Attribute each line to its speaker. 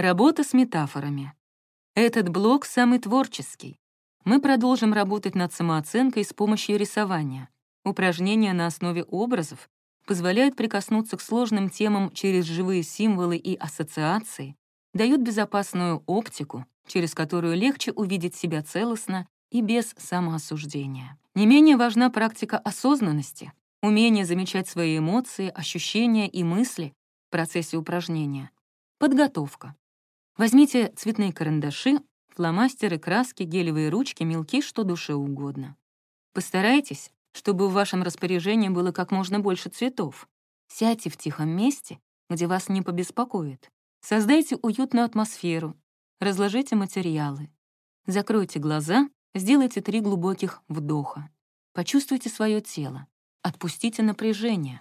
Speaker 1: Работа с метафорами. Этот блок самый творческий. Мы продолжим работать над самооценкой с помощью рисования. Упражнения на основе образов позволяют прикоснуться к сложным темам через живые символы и ассоциации, дают безопасную оптику, через которую легче увидеть себя целостно и без самоосуждения. Не менее важна практика осознанности, умение замечать свои эмоции, ощущения и мысли в процессе упражнения. Подготовка. Возьмите цветные карандаши, фломастеры, краски, гелевые ручки, мелки, что душе угодно. Постарайтесь, чтобы в вашем распоряжении было как можно больше цветов. Сядьте в тихом месте, где вас не побеспокоит. Создайте уютную атмосферу, разложите материалы. Закройте глаза, сделайте три глубоких вдоха. Почувствуйте свое тело. Отпустите напряжение.